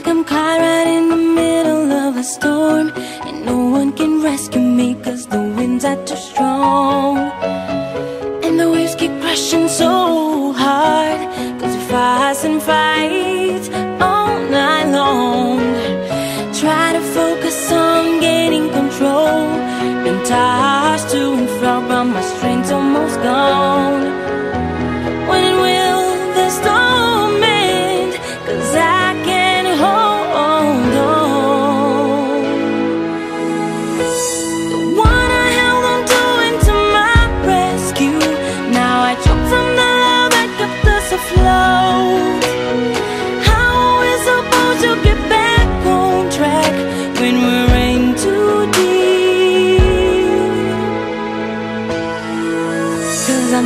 Like I'm caught right in the middle of a storm. And no one can rescue me Cause the winds are too strong. And the waves keep crashing so hard. Cause we fuss and fight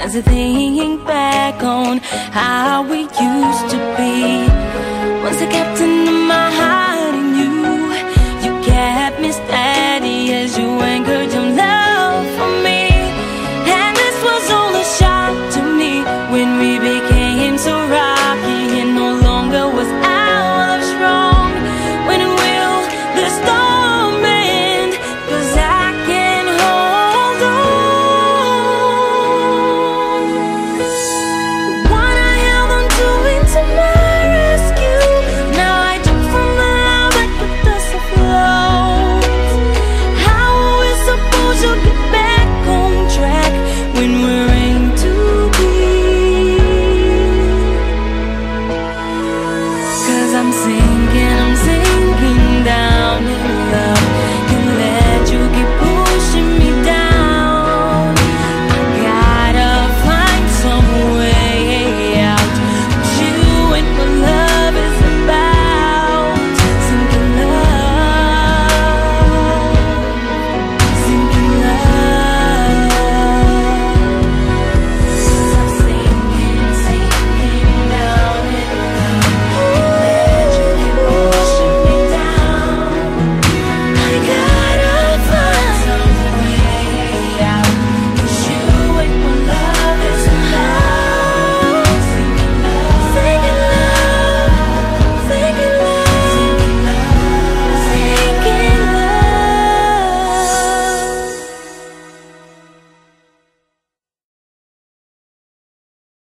As I think back on how we used to be. Once I kept